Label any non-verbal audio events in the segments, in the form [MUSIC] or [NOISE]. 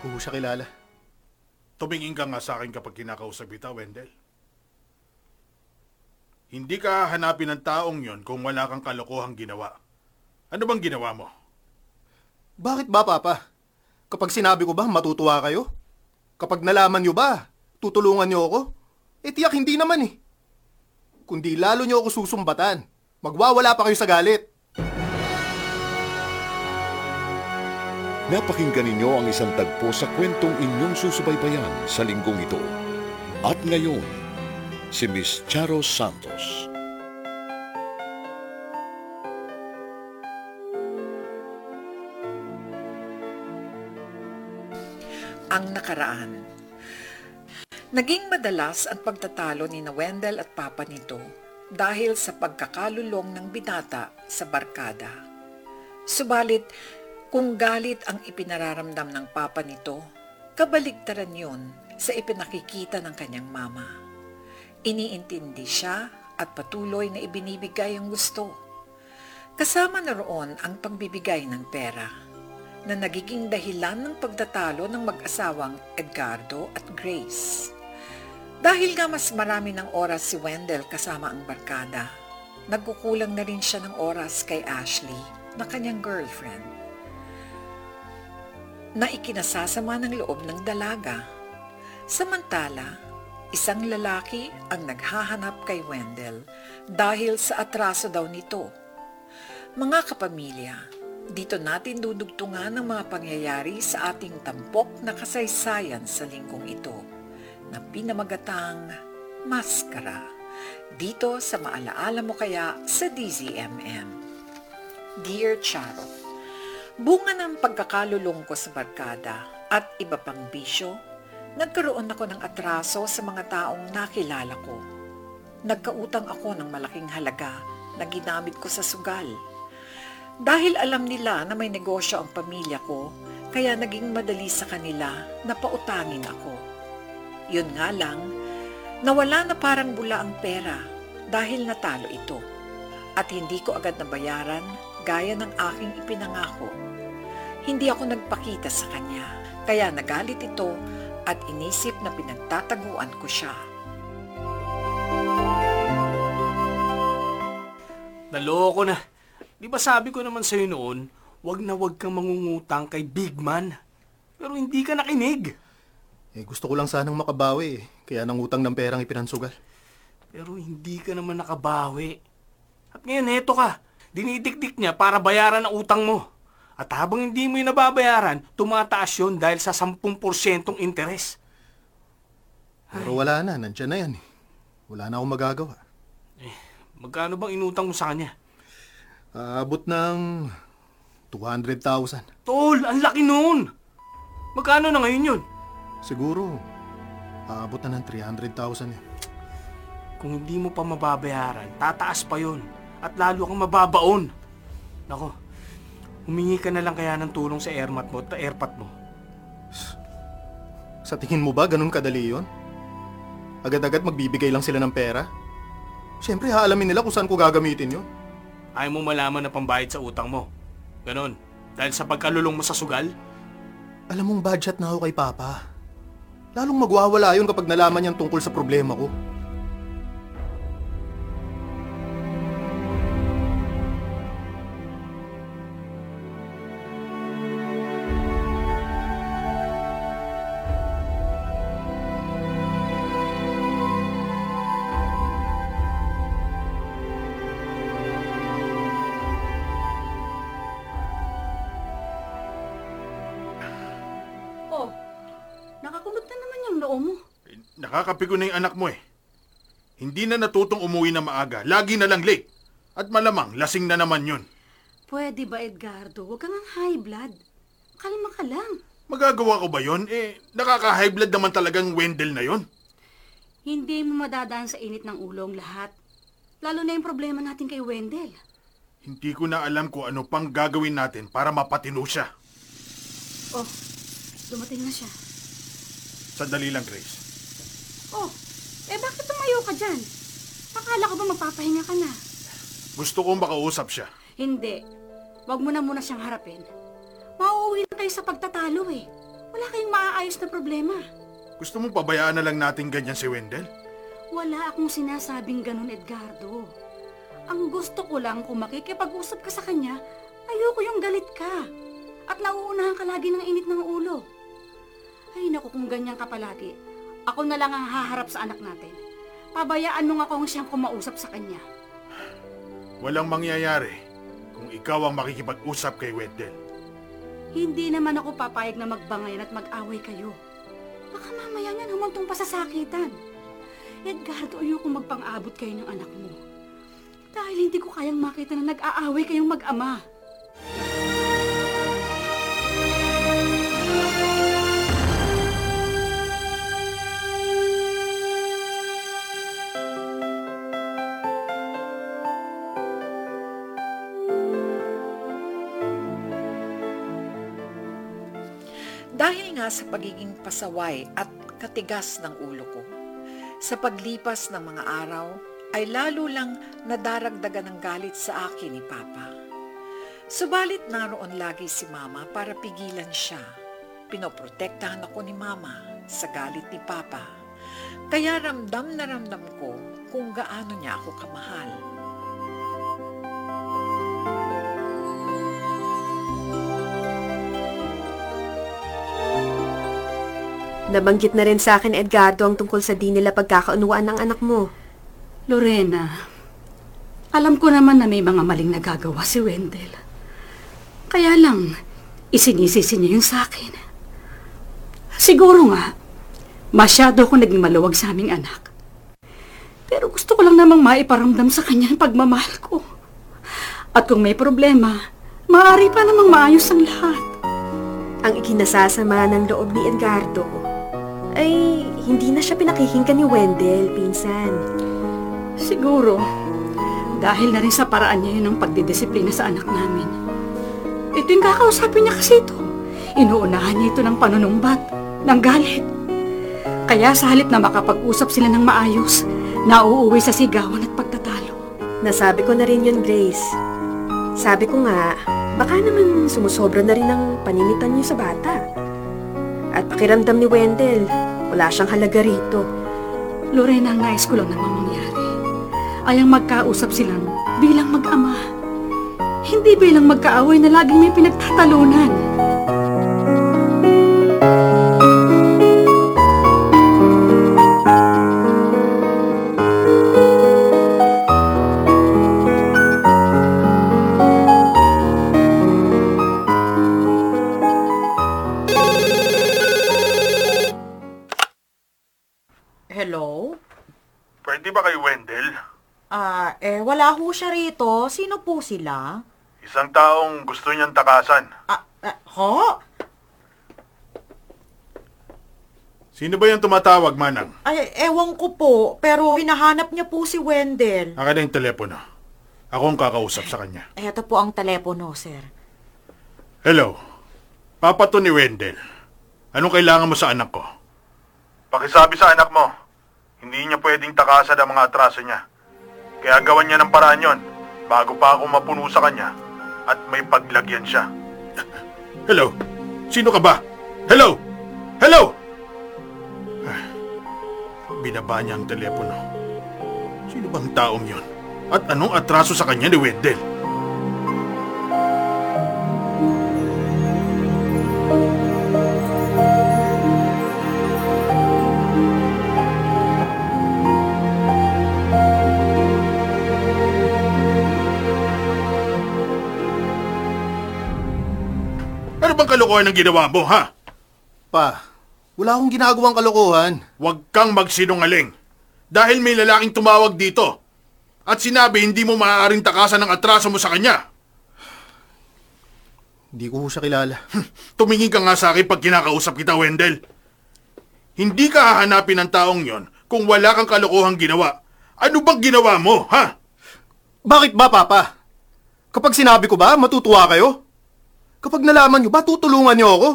ko ho siya kilala. Tumingin ka nga sa akin kapag kinakausap kita, Wendell. Hindi ka hanapin ng taong yon kung wala kang kalokohang ginawa. Ano bang ginawa mo? Bakit ba, Papa? Kapag sinabi ko ba, matutuwa kayo? Kapag nalaman nyo ba, tutulungan nyo ako? Eh tiyak hindi naman eh. Kundi lalo nyo ako susumbatan. Magwawala pa kayo sa galit. Napakinggan ninyo ang isang tagpo sa kwentong inyong susubaybayan sa linggong ito. At ngayon, si Miss Charo Santos. ang nakaraan. Naging madalas ang pagtatalo ni na Wendell at papa nito dahil sa pagkakalulong ng binata sa barkada. Subalit, kung galit ang ipinararamdam ng papa nito, kabaligtaran yun sa ipinakikita ng kanyang mama. Iniintindi siya at patuloy na ibinibigay ang gusto. Kasama na roon ang pagbibigay ng pera na nagiging dahilan ng pagtatalo ng mag-asawang Edgardo at Grace. Dahil nga mas marami ng oras si Wendell kasama ang barkada, nagkukulang na rin siya ng oras kay Ashley na kanyang girlfriend. Na ikinasasama ng loob ng dalaga. Samantala, isang lalaki ang naghahanap kay Wendell dahil sa atraso daw nito. Mga kapamilya, dito natin dudugtungan ang mga pangyayari sa ating tampok na kasaysayan sa linggong ito na pinamagatang Maskara dito sa Maalaala Mo Kaya sa DZMM. Dear Charo, bunga ng pagkakalulong ko sa barkada at iba pang bisyo, nagkaroon ako ng atraso sa mga taong nakilala ko. Nagkautang ako ng malaking halaga na ginamit ko sa sugal dahil alam nila na may negosyo ang pamilya ko, kaya naging madali sa kanila na pautangin ako. Yun nga lang, nawala na parang bula ang pera dahil natalo ito. At hindi ko agad nabayaran gaya ng aking ipinangako. Hindi ako nagpakita sa kanya, kaya nagalit ito at inisip na pinagtataguan ko siya. Naloko na. Di ba sabi ko naman sa'yo noon, wag na wag kang mangungutang kay Big Man. Pero hindi ka nakinig. Eh gusto ko lang sanang makabawi eh. Kaya nangutang ng perang ipinansugal. Pero hindi ka naman nakabawi. At ngayon, heto ka. Dinidikdik niya para bayaran ang utang mo. At habang hindi mo yung nababayaran, tumataas yun dahil sa 10% interes. Pero wala na, nandyan na yan eh. Wala na akong magagawa. Magkano bang inutang mo sa kanya? Aabot ng 200,000. Tol, ang laki nun! Magkano na ngayon yun? Siguro, aabot na ng 300,000 yan. Kung hindi mo pa mababayaran, tataas pa yun. At lalo kang mababaon. Nako, humingi ka na lang kaya ng tulong sa airmat mo at airpat mo. Sa tingin mo ba ganun kadali yon? Agad-agad magbibigay lang sila ng pera? Siyempre, haalamin nila kung saan ko gagamitin yon. Ayaw mo malaman na pambayad sa utang mo. Ganon. Dahil sa pagkalulong mo sa sugal? Alam mong budget na ako kay Papa. Lalong magwawala yun kapag nalaman niyang tungkol sa problema ko. Nakakapigo na yung anak mo eh. Hindi na natutong umuwi na maaga. Lagi na lang late. At malamang, lasing na naman yun. Pwede ba, Edgardo? Huwag kang ang high blood. Kalma ka lang. Magagawa ko ba yon? Eh, nakaka-high blood naman talagang Wendell na yon. Hindi mo madadaan sa init ng ulo ang lahat. Lalo na yung problema natin kay Wendell. Hindi ko na alam kung ano pang gagawin natin para mapatino siya. Oh, dumating na siya. Sandali lang, Grace. Oh, eh bakit tumayo ka dyan? Akala ko ba magpapahinga ka na? Gusto kong makausap siya. Hindi. Huwag mo na muna siyang harapin. Mauuwi na tayo sa pagtatalo eh. Wala kayong maaayos na problema. Gusto mo pabayaan na lang natin ganyan si Wendell? Wala akong sinasabing ganun, Edgardo. Ang gusto ko lang kung makikipag-usap ka sa kanya, ayoko yung galit ka. At nauunahan ka lagi ng init ng ulo. Ay naku, kung ganyan ka palagi, ako na lang ang haharap sa anak natin. Pabayaan mo nga kung siyang kumausap sa kanya. Walang mangyayari kung ikaw ang makikipag-usap kay Wendell. Hindi naman ako papayag na magbangayan at mag-away kayo. Baka mamaya niyan humantong pa sa sakitan. Edgardo, ayoko magpang-abot kayo ng anak mo. Dahil hindi ko kayang makita na nag-aaway kayong mag-ama. Sa pagiging pasaway at katigas ng ulo ko, sa paglipas ng mga araw ay lalo lang nadaragdagan ng galit sa akin ni Papa. Subalit naroon lagi si Mama para pigilan siya. Pinoprotektahan ako ni Mama sa galit ni Papa. Kaya ramdam na ramdam ko kung gaano niya ako kamahal. Nabanggit na rin sa akin, Edgardo, ang tungkol sa di nila pagkakaunuan ng anak mo. Lorena, alam ko naman na may mga maling nagagawa si Wendell. Kaya lang, isinisisi niya yung sa akin. Siguro nga, masyado ako naging maluwag sa aming anak. Pero gusto ko lang namang maiparamdam sa kanya ang pagmamahal ko. At kung may problema, maaari pa namang maayos ang lahat. Ang ikinasasama ng loob ni Edgardo ay hindi na siya pinakikinggan ni Wendell, pinsan. Siguro, dahil na rin sa paraan niya yun ng pagdidisiplina sa anak namin. Ito yung kakausapin niya kasi ito. Inuunahan niya ito ng panunumbat, ng galit. Kaya sa halip na makapag-usap sila ng maayos, nauuwi sa sigawan at pagtatalo. Nasabi ko na rin yun, Grace. Sabi ko nga, baka naman sumusobra na rin ang paninitan niyo sa bata. At pakiramdam ni Wendell, wala siyang halaga rito. Lorena, ang nais ko lang namang mangyari ay magkausap silang bilang mag-ama. Hindi bilang magkaaway na laging may pinagtatalunan. Wala ho siya rito. Sino po sila? Isang taong gusto niyang takasan. Ah, ah, ho? Sino ba yung tumatawag, Manang? Ay, ewan ko po, pero hinahanap niya po si Wendell. Akin na yung telepono. Ako ang kakausap sa kanya. Eto po ang telepono, sir. Hello. Papa to ni Wendell. Anong kailangan mo sa anak ko? Pakisabi sa anak mo, hindi niya pwedeng takasan ang mga atraso niya. Kaya gawan niya ng paraan yon bago pa ako mapuno sa kanya at may paglagyan siya. [LAUGHS] Hello? Sino ka ba? Hello? Hello? Ah, Binaba niya ang telepono. Sino bang taong yon? At anong atraso sa kanya ni Wendell? Kalokohan ang ginawa mo, ha? Pa, wala akong ginagawang kalokohan. Huwag kang magsinungaling. Dahil may lalaking tumawag dito. At sinabi hindi mo maaaring takasan ng atraso mo sa kanya. Hindi ko siya kilala. Tumingin ka nga sa akin pag kinakausap kita, Wendell. Hindi ka hahanapin ng taong yon kung wala kang kalokohang ginawa. Ano bang ginawa mo, ha? Bakit ba, Papa? Kapag sinabi ko ba, matutuwa kayo? Kapag nalaman nyo ba, tutulungan nyo ako?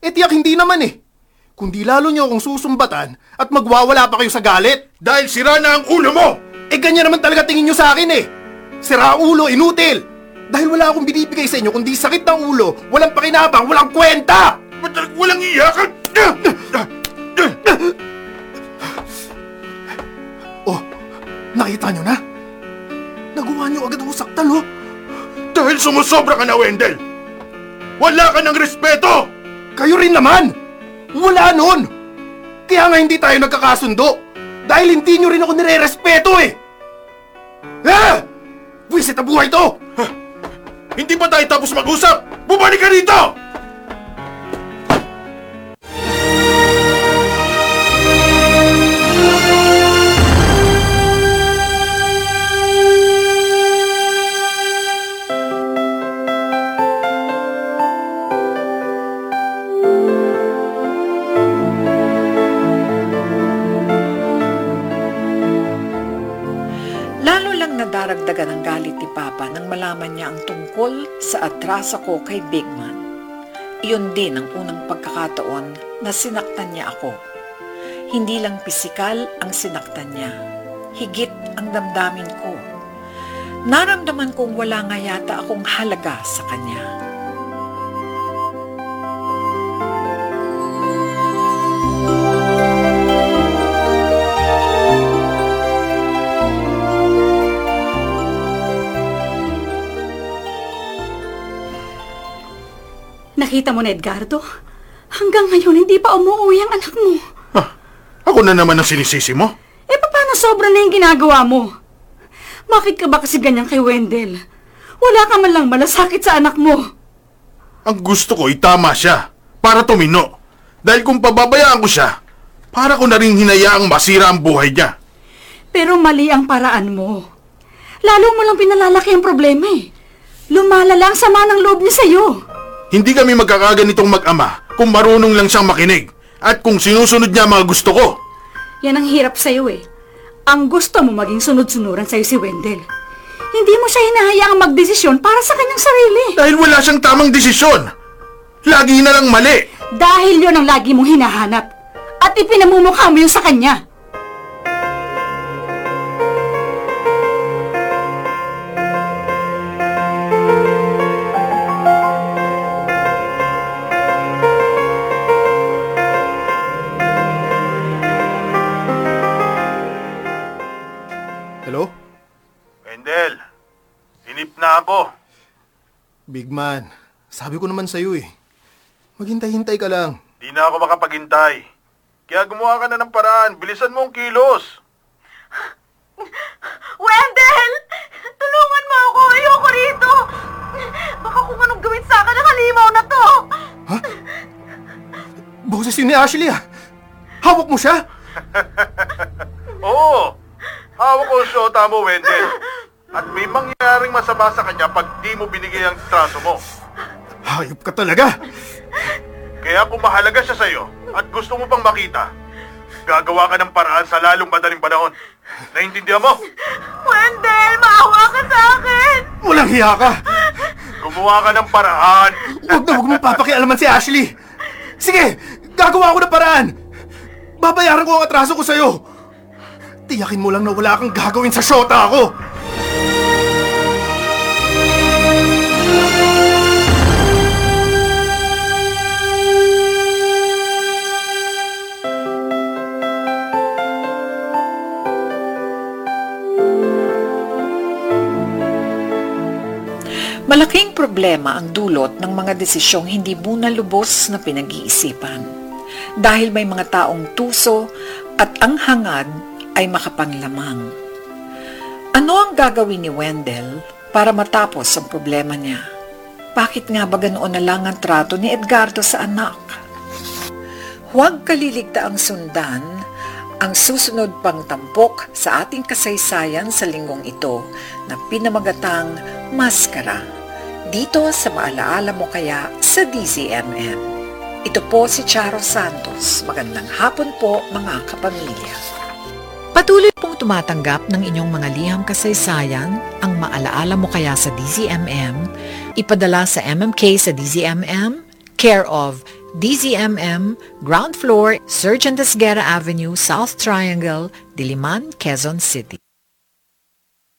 Eh tiyak hindi naman eh. Kundi lalo nyo akong susumbatan at magwawala pa kayo sa galit. Dahil sira na ang ulo mo! Eh ganyan naman talaga tingin nyo sa akin eh. Sira ulo, inutil. Dahil wala akong binibigay sa inyo kundi sakit ng ulo, walang pakinabang, walang kwenta! Ba't walang iyakan? Oh, nakita nyo na? Nagawa nyo agad ako saktan, oh. Dahil sumusobra ka na, Wendell! Wala ka ng respeto! Kayo rin naman! Wala nun! Kaya nga hindi tayo nagkakasundo! Dahil hindi nyo rin ako nire-respeto eh! Ah! Buwisit na buhay to! Hindi pa tayo tapos mag-usap! Bumalik ka rito! Nadaragdagan ng galit ni Papa nang malaman niya ang tungkol sa atrasa ko kay Bigman. Iyon din ang unang pagkakataon na sinaktan niya ako. Hindi lang pisikal ang sinaktan niya, higit ang damdamin ko. Naramdaman kong wala nga yata akong halaga sa kanya. Nakita mo na, Edgardo? Hanggang ngayon, hindi pa umuwi ang anak mo. Ako na naman ang sinisisi mo? Eh, paano sobra na yung ginagawa mo? Bakit ka ba kasi ganyan kay Wendell? Wala ka man lang malasakit sa anak mo. Ang gusto ko itama siya para tumino. Dahil kung pababayaan ko siya, para ko na rin hinayaang masira ang buhay niya. Pero mali ang paraan mo. Lalo mo lang pinalalaki ang problema eh. Lumalala ang sama ng loob niya sa'yo. Hindi kami magkakaganitong mag-ama kung marunong lang siyang makinig at kung sinusunod niya mga gusto ko. Yan ang hirap sa'yo eh. Ang gusto mo maging sunod-sunuran sa'yo si Wendell. Hindi mo siya hinahayaang magdesisyon para sa kanyang sarili. Dahil wala siyang tamang desisyon. Lagi na lang mali. Dahil yon ang lagi mong hinahanap. At ipinamumukha mo yun sa kanya. Ako. Big man, sabi ko naman sa'yo eh. Maghintay-hintay ka lang. Di na ako makapaghintay. Kaya gumawa ka na ng paraan. Bilisan mo ang kilos. [LAUGHS] Wendell! Tulungan mo ako! Ayoko rito! Baka kung anong gawin sa akin ang halimaw na to! Boses yun ni Ashley ah. Hawak mo siya? [LAUGHS] Oo. Hawak ko ang syota mo, Wendell. At may mangyayaring masama sa kanya pag di mo binigay ang traso mo. Hayop ka talaga. Kaya kung mahalaga siya sa'yo at gusto mo pang makita, gagawa ka ng paraan sa lalong madaling panahon. Naintindihan mo? Wendell! Maawa ka sa akin! Walang hiya ka. Gumawa ka ng paraan. Huwag na huwag mong papakialaman si Ashley. Sige, gagawa ko ng paraan. Babayaran ko ang atraso ko sa'yo. Tiyakin mo lang na wala kang gagawin sa shota ako. Malaking problema ang dulot ng mga desisyong hindi muna lubos na pinag-iisipan. Dahil may mga taong tuso at ang hangad ay makapanglamang. Ano ang gagawin ni Wendell para matapos ang problema niya? Bakit nga ba ganoon na lang ang trato ni Edgardo sa anak? Huwag kaliligtaang sundan ang susunod pang tampok sa ating kasaysayan sa linggong ito na pinamagatang Maskara. Dito sa Maalaala Mo Kaya sa DZMM. Ito po si Charo Santos. Magandang hapon po mga kapamilya. Patuloy pong tumatanggap ng inyong mga liham kasaysayan ang Maalaala Mo Kaya sa DZMM, ipadala sa MMK sa DZMM, care of DZMM, ground floor, Surgeon Desguerra Avenue, South Triangle, Diliman, Quezon City.